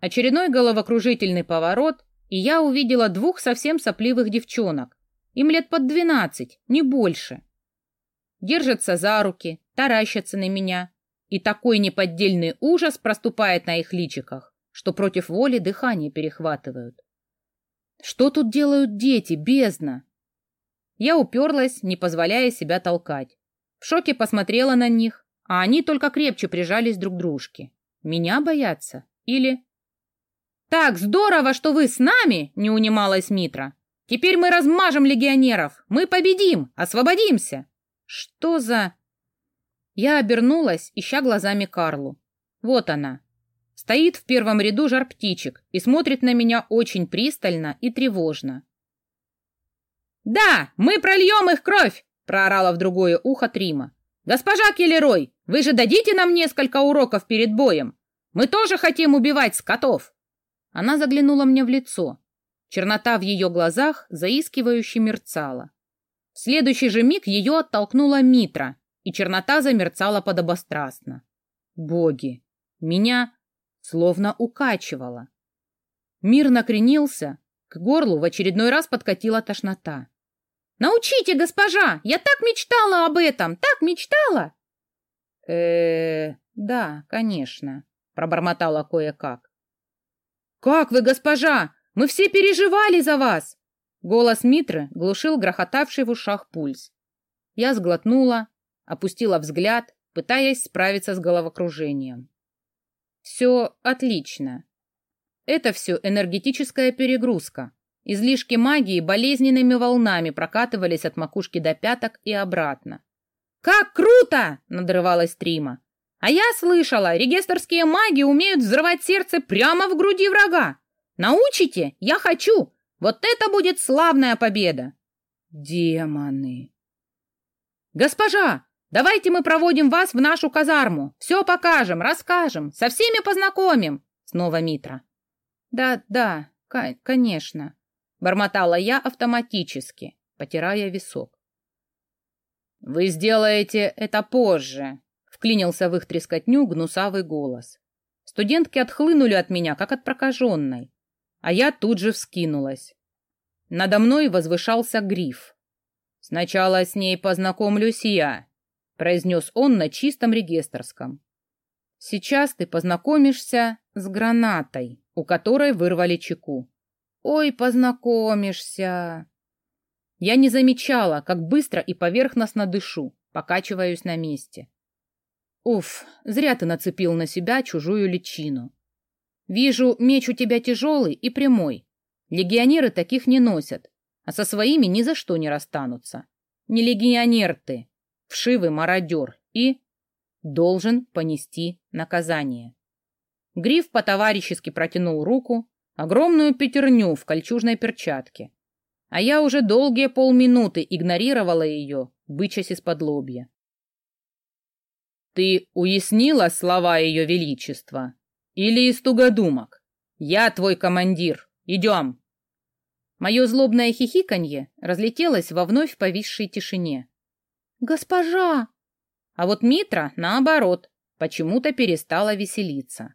Очередной головокружительный поворот, и я увидела двух совсем сопливых девчонок. Им лет под двенадцать, не больше. Держатся за руки, таращатся на меня, и такой неподдельный ужас проступает на их личиках что против воли дыхание перехватывают. Что тут делают дети, бездна? Я уперлась, не позволяя себя толкать. В шоке посмотрела на них, а они только крепче прижались друг к дружке. Меня боятся? Или... «Так здорово, что вы с нами!» — не унималась Митра. «Теперь мы размажем легионеров! Мы победим! Освободимся!» «Что за...» Я обернулась, ища глазами Карлу. Вот она, Стоит в первом ряду жар птичек и смотрит на меня очень пристально и тревожно. «Да, мы прольем их кровь!» — проорала в другое ухо Трима. «Госпожа Келлерой, вы же дадите нам несколько уроков перед боем? Мы тоже хотим убивать скотов!» Она заглянула мне в лицо. Чернота в ее глазах заискивающе мерцала. В следующий же миг ее оттолкнула Митра, и чернота замерцала подобострастно. «Боги! Меня словно укачивало. Мир накренился, к горлу в очередной раз подкатила тошнота. «Научите, госпожа! Я так мечтала об этом! Так мечтала!» э да, конечно», — пробормотала кое-как. «Как вы, госпожа? Мы все переживали за вас!» Голос Митры глушил грохотавший в ушах пульс. Я сглотнула, опустила взгляд, пытаясь справиться с головокружением. Все отлично. Это все энергетическая перегрузка. Излишки магии болезненными волнами прокатывались от макушки до пяток и обратно. «Как круто!» — надрывалась Трима. «А я слышала, регистрские маги умеют взрывать сердце прямо в груди врага. Научите? Я хочу! Вот это будет славная победа!» «Демоны!» «Госпожа, давайте мы проводим вас в нашу казарму. Все покажем, расскажем, со всеми познакомим!» Снова Митра. «Да, да, конечно», — бормотала я автоматически, потирая висок. «Вы сделаете это позже», — вклинился в их трескотню гнусавый голос. Студентки отхлынули от меня, как от прокаженной, а я тут же вскинулась. Надо мной возвышался гриф. «Сначала с ней познакомлюсь я», — произнес он на чистом регистрском. «Сейчас ты познакомишься с гранатой, у которой вырвали чеку. Ой, познакомишься!» Я не замечала, как быстро и поверхностно дышу, покачиваюсь на месте. Уф, зря ты нацепил на себя чужую личину. Вижу, меч у тебя тяжелый и прямой. Легионеры таких не носят, а со своими ни за что не расстанутся. Не легионер ты, вшивый мародер и должен понести наказание. Гриф по-товарищески протянул руку, огромную пятерню в кольчужной перчатке, а я уже долгие полминуты игнорировала ее, бычась из-под лобья. «Ты уяснила слова ее величества? Или из тугодумок? Я твой командир. Идем!» Мое злобное хихиканье разлетелось во вновь повисшей тишине. «Госпожа!» А вот Митра, наоборот, почему-то перестала веселиться.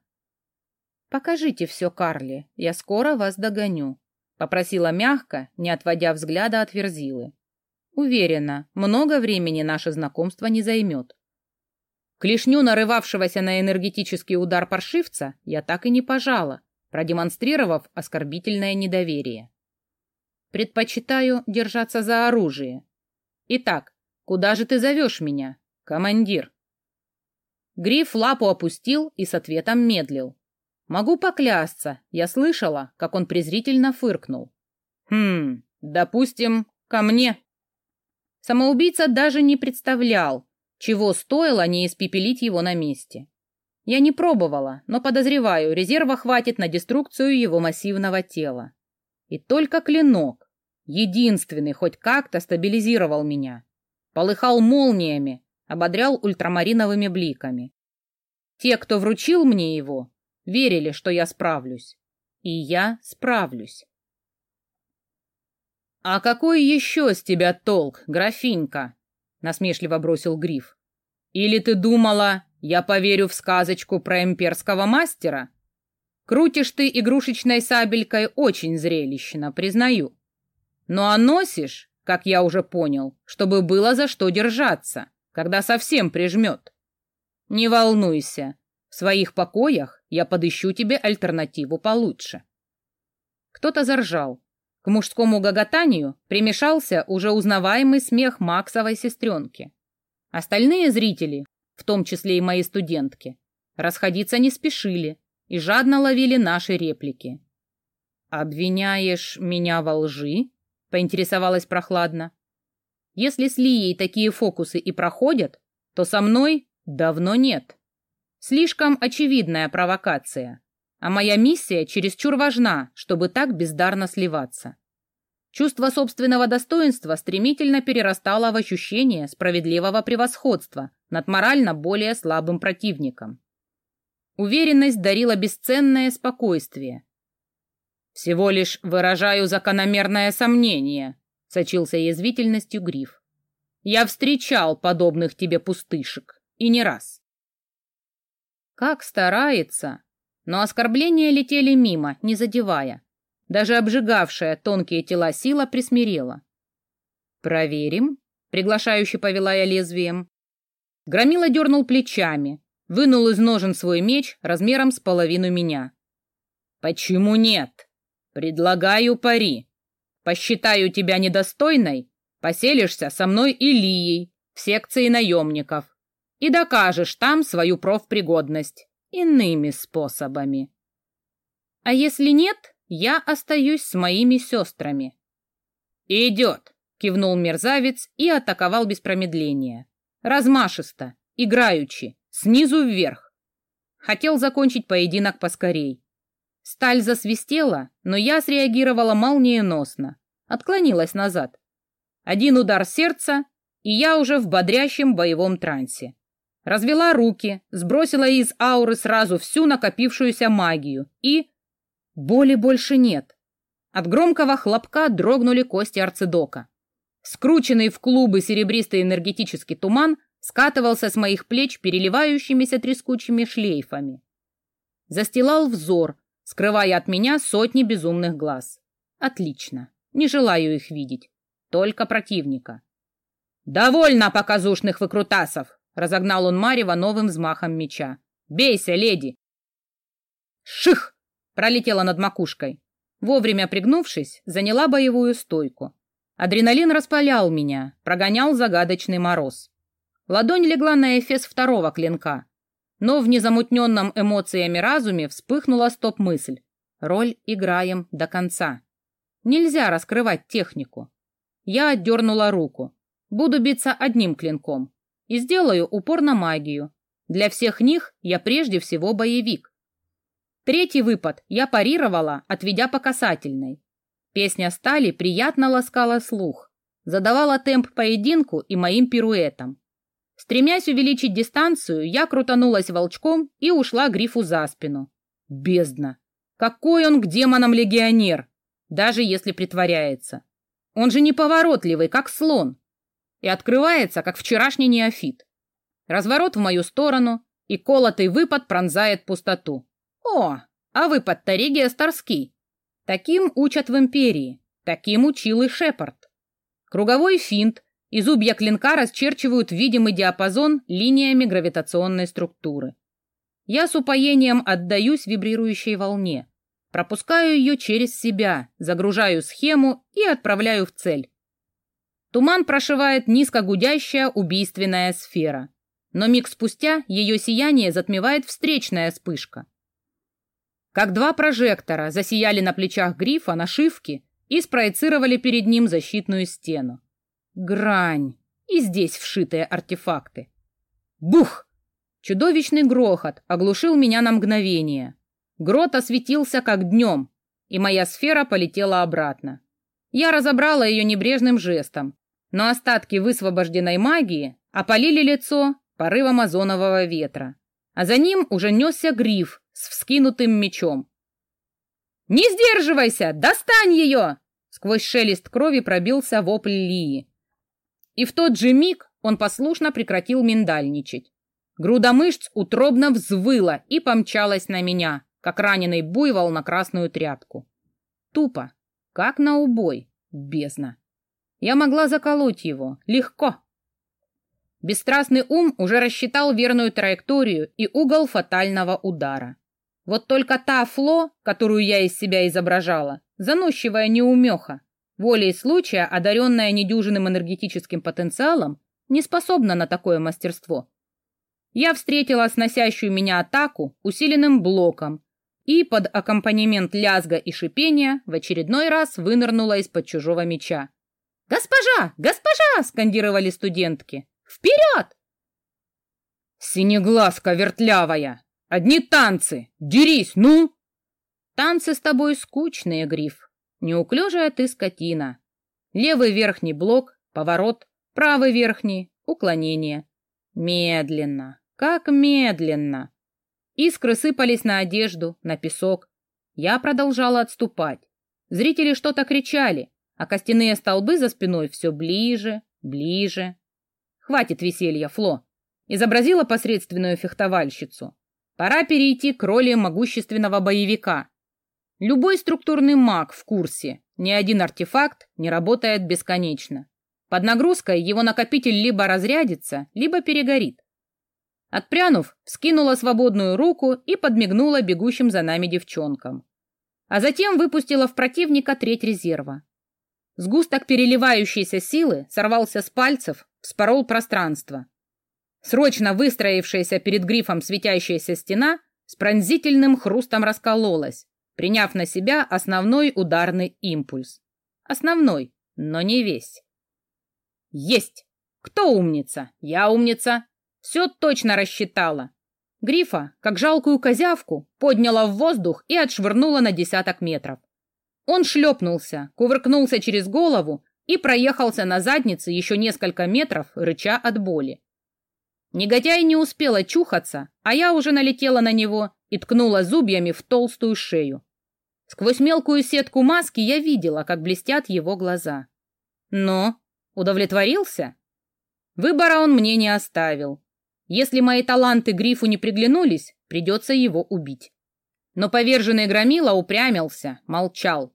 «Покажите все, Карли, я скоро вас догоню», — попросила мягко, не отводя взгляда от Верзилы. «Уверена, много времени наше знакомство не займет». Клешню нарывавшегося на энергетический удар паршивца я так и не пожала, продемонстрировав оскорбительное недоверие. Предпочитаю держаться за оружие. Итак, куда же ты зовешь меня, командир? Гриф лапу опустил и с ответом медлил. Могу поклясться, я слышала, как он презрительно фыркнул. Хм, допустим, ко мне. Самоубийца даже не представлял, чего стоило не испепелить его на месте. Я не пробовала, но подозреваю, резерва хватит на деструкцию его массивного тела. И только клинок, единственный, хоть как-то стабилизировал меня. Полыхал молниями, ободрял ультрамариновыми бликами. Те, кто вручил мне его, верили, что я справлюсь. И я справлюсь. «А какой еще с тебя толк, графинька?» — насмешливо бросил Гриф. «Или ты думала, я поверю в сказочку про имперского мастера?» Крутишь ты игрушечной сабелькой очень зрелищно, признаю. Ну а носишь, как я уже понял, чтобы было за что держаться, когда совсем прижмет. Не волнуйся, в своих покоях я подыщу тебе альтернативу получше. Кто-то заржал. К мужскому гоготанию примешался уже узнаваемый смех Максовой сестренки. Остальные зрители, в том числе и мои студентки, расходиться не спешили, и жадно ловили наши реплики. «Обвиняешь меня во лжи?» — поинтересовалась прохладно. «Если с Лией такие фокусы и проходят, то со мной давно нет. Слишком очевидная провокация, а моя миссия чересчур важна, чтобы так бездарно сливаться». Чувство собственного достоинства стремительно перерастало в ощущение справедливого превосходства над морально более слабым противником. Уверенность дарила бесценное спокойствие. «Всего лишь выражаю закономерное сомнение», — сочился язвительностью Гриф. «Я встречал подобных тебе пустышек, и не раз». Как старается, но оскорбления летели мимо, не задевая. Даже обжигавшая тонкие тела сила присмирела. «Проверим», — приглашающе повела я лезвием. Громила дернул плечами, вынул из ножен свой меч размером с половину меня. «Почему нет? Предлагаю пари. Посчитаю тебя недостойной, поселишься со мной и Лией в секции наемников и докажешь там свою профпригодность иными способами. А если нет, я остаюсь с моими сестрами». «Идет!» — кивнул мерзавец и атаковал без промедления. Размашисто, играючи, снизу вверх. Хотел закончить поединок поскорей. Сталь засвистела, но я среагировала молниеносно. Отклонилась назад. Один удар сердца, и я уже в бодрящем боевом трансе. Развела руки, сбросила из ауры сразу всю накопившуюся магию и... Боли больше нет. От громкого хлопка дрогнули кости арцидока. Скрученный в клубы серебристый энергетический туман скатывался с моих плеч переливающимися трескучими шлейфами. Застилал взор, скрывая от меня сотни безумных глаз. Отлично. Не желаю их видеть. Только противника. «Довольно показушных выкрутасов!» — разогнал он Марева новым взмахом меча. «Бейся, леди!» «Ших!» — пролетела над макушкой. Вовремя пригнувшись, заняла боевую стойку. Адреналин распалял меня, прогонял загадочный мороз. Ладонь легла на эфес второго клинка, но в незамутненном эмоциями разуме вспыхнула стоп-мысль. Роль играем до конца. Нельзя раскрывать технику. Я отдернула руку. Буду биться одним клинком. И сделаю упор на магию. Для всех них я прежде всего боевик. Третий выпад я парировала, отведя по касательной. Песня стали приятно ласкала слух, задавала темп поединку и моим пируэтам. Стремясь увеличить дистанцию, я крутанулась волчком и ушла грифу за спину. Бездна! Какой он к демонам легионер! Даже если притворяется. Он же неповоротливый, как слон. И открывается, как вчерашний неофит. Разворот в мою сторону, и колотый выпад пронзает пустоту. О, а выпад-то Регия Старский. Таким учат в империи, таким учил и Шепард. Круговой финт, и зубья клинка расчерчивают видимый диапазон линиями гравитационной структуры. Я с упоением отдаюсь вибрирующей волне, пропускаю ее через себя, загружаю схему и отправляю в цель. Туман прошивает низко гудящая убийственная сфера, но миг спустя ее сияние затмевает встречная вспышка как два прожектора засияли на плечах грифа нашивки и спроецировали перед ним защитную стену. Грань. И здесь вшитые артефакты. Бух! Чудовищный грохот оглушил меня на мгновение. Грот осветился как днем, и моя сфера полетела обратно. Я разобрала ее небрежным жестом, но остатки высвобожденной магии опалили лицо порывом озонового ветра, а за ним уже несся гриф с вскинутым мечом. «Не сдерживайся! Достань ее!» Сквозь шелест крови пробился вопль Лии. И в тот же миг он послушно прекратил миндальничать. Груда мышц утробно взвыла и помчалась на меня, как раненый буйвол на красную тряпку. Тупо, как на убой, бездна. Я могла заколоть его, легко. Бесстрастный ум уже рассчитал верную траекторию и угол фатального удара. Вот только та Фло, которую я из себя изображала, заносчивая неумеха, волей случая, одаренная недюжинным энергетическим потенциалом, не способна на такое мастерство. Я встретила сносящую меня атаку усиленным блоком и под аккомпанемент лязга и шипения в очередной раз вынырнула из-под чужого меча. «Госпожа! Госпожа!» — скандировали студентки. «Вперед!» «Синеглазка вертлявая!» Одни танцы! Дерись, ну!» «Танцы с тобой скучные, Гриф. Неуклюжая ты скотина. Левый верхний блок, поворот, правый верхний, уклонение. Медленно, как медленно!» Искры сыпались на одежду, на песок. Я продолжала отступать. Зрители что-то кричали, а костяные столбы за спиной все ближе, ближе. «Хватит веселья, Фло!» Изобразила посредственную фехтовальщицу. Пора перейти к роли могущественного боевика. Любой структурный маг в курсе. Ни один артефакт не работает бесконечно. Под нагрузкой его накопитель либо разрядится, либо перегорит. Отпрянув, скинула свободную руку и подмигнула бегущим за нами девчонкам. А затем выпустила в противника треть резерва. Сгусток переливающейся силы сорвался с пальцев, вспорол пространство. Срочно выстроившаяся перед грифом светящаяся стена с пронзительным хрустом раскололась, приняв на себя основной ударный импульс. Основной, но не весь. Есть! Кто умница? Я умница. Все точно рассчитала. Грифа, как жалкую козявку, подняла в воздух и отшвырнула на десяток метров. Он шлепнулся, кувыркнулся через голову и проехался на заднице еще несколько метров, рыча от боли. Негодяй не успел очухаться, а я уже налетела на него и ткнула зубьями в толстую шею. Сквозь мелкую сетку маски я видела, как блестят его глаза. Но удовлетворился? Выбора он мне не оставил. Если мои таланты Грифу не приглянулись, придется его убить. Но поверженный Громила упрямился, молчал.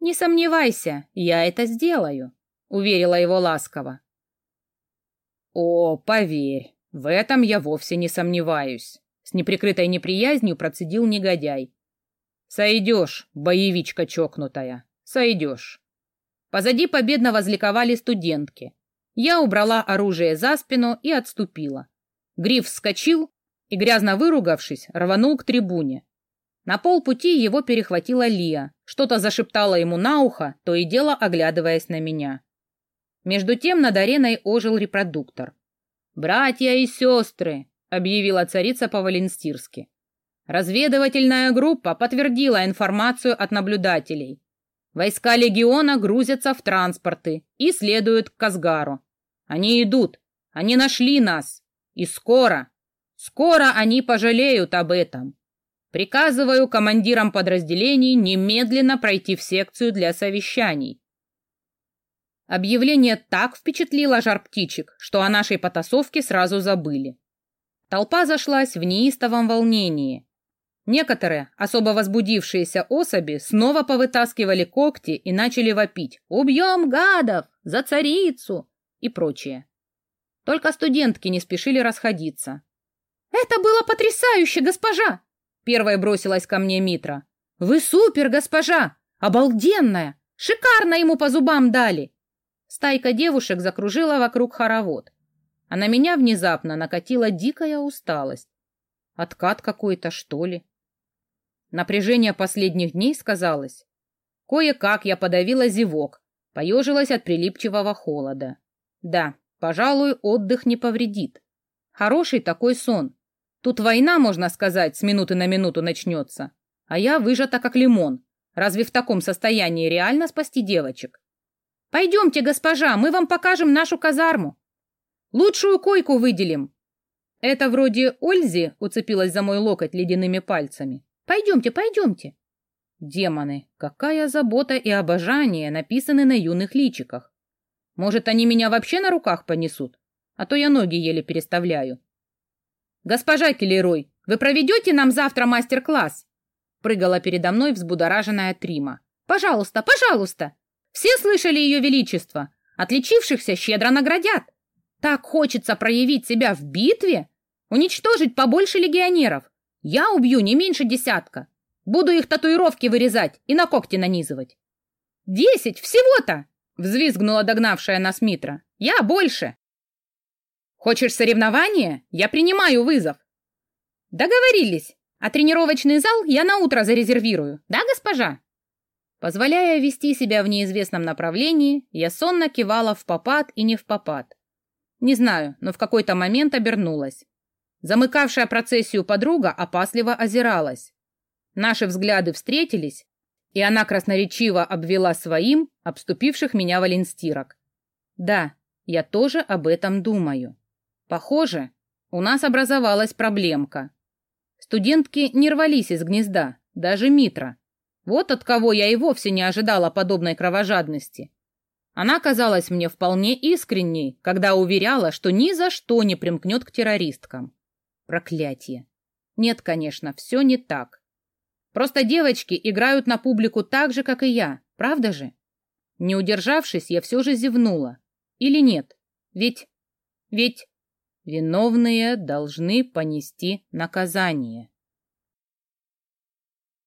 «Не сомневайся, я это сделаю», — уверила его ласково. «О, поверь, в этом я вовсе не сомневаюсь», — с неприкрытой неприязнью процедил негодяй. «Сойдешь, боевичка чокнутая, сойдешь». Позади победно возликовали студентки. Я убрала оружие за спину и отступила. Гриф вскочил и, грязно выругавшись, рванул к трибуне. На полпути его перехватила Лия, что-то зашептала ему на ухо, то и дело оглядываясь на меня. Между тем над ареной ожил репродуктор. «Братья и сестры!» — объявила царица по-валенстирски. Разведывательная группа подтвердила информацию от наблюдателей. Войска легиона грузятся в транспорты и следуют к Казгару. Они идут. Они нашли нас. И скоро, скоро они пожалеют об этом. Приказываю командирам подразделений немедленно пройти в секцию для совещаний. Объявление так впечатлило жар птичек, что о нашей потасовке сразу забыли. Толпа зашлась в неистовом волнении. Некоторые, особо возбудившиеся особи, снова повытаскивали когти и начали вопить «Убьем гадов! За царицу!» и прочее. Только студентки не спешили расходиться. «Это было потрясающе, госпожа!» Первая бросилась ко мне Митра. «Вы супер, госпожа! Обалденная! Шикарно ему по зубам дали!» Стайка девушек закружила вокруг хоровод. А на меня внезапно накатила дикая усталость. Откат какой-то, что ли? Напряжение последних дней сказалось. Кое-как я подавила зевок, поежилась от прилипчивого холода. Да, пожалуй, отдых не повредит. Хороший такой сон, Тут война, можно сказать, с минуты на минуту начнется. А я выжата как лимон. Разве в таком состоянии реально спасти девочек? Пойдемте, госпожа, мы вам покажем нашу казарму. Лучшую койку выделим. Это вроде Ользи уцепилась за мой локоть ледяными пальцами. Пойдемте, пойдемте. Демоны, какая забота и обожание написаны на юных личиках. Может, они меня вообще на руках понесут? А то я ноги еле переставляю. «Госпожа Келлерой, вы проведете нам завтра мастер-класс?» Прыгала передо мной взбудораженная Трима. «Пожалуйста, пожалуйста! Все слышали ее величество. Отличившихся щедро наградят. Так хочется проявить себя в битве, уничтожить побольше легионеров. Я убью не меньше десятка. Буду их татуировки вырезать и на когти нанизывать». «Десять всего-то!» — взвизгнула догнавшая нас Митра. «Я больше!» Хочешь соревнования? Я принимаю вызов. Договорились. А тренировочный зал я на утро зарезервирую. Да, госпожа? Позволяя вести себя в неизвестном направлении, я сонно кивала в попад и не в попад. Не знаю, но в какой-то момент обернулась. Замыкавшая процессию подруга опасливо озиралась. Наши взгляды встретились, и она красноречиво обвела своим обступивших меня валенстирок. Да, я тоже об этом думаю. Похоже, у нас образовалась проблемка. Студентки не рвались из гнезда, даже Митра. Вот от кого я и вовсе не ожидала подобной кровожадности. Она казалась мне вполне искренней, когда уверяла, что ни за что не примкнет к террористкам. Проклятие. Нет, конечно, все не так. Просто девочки играют на публику так же, как и я, правда же? Не удержавшись, я все же зевнула. Или нет? Ведь... ведь... Виновные должны понести наказание.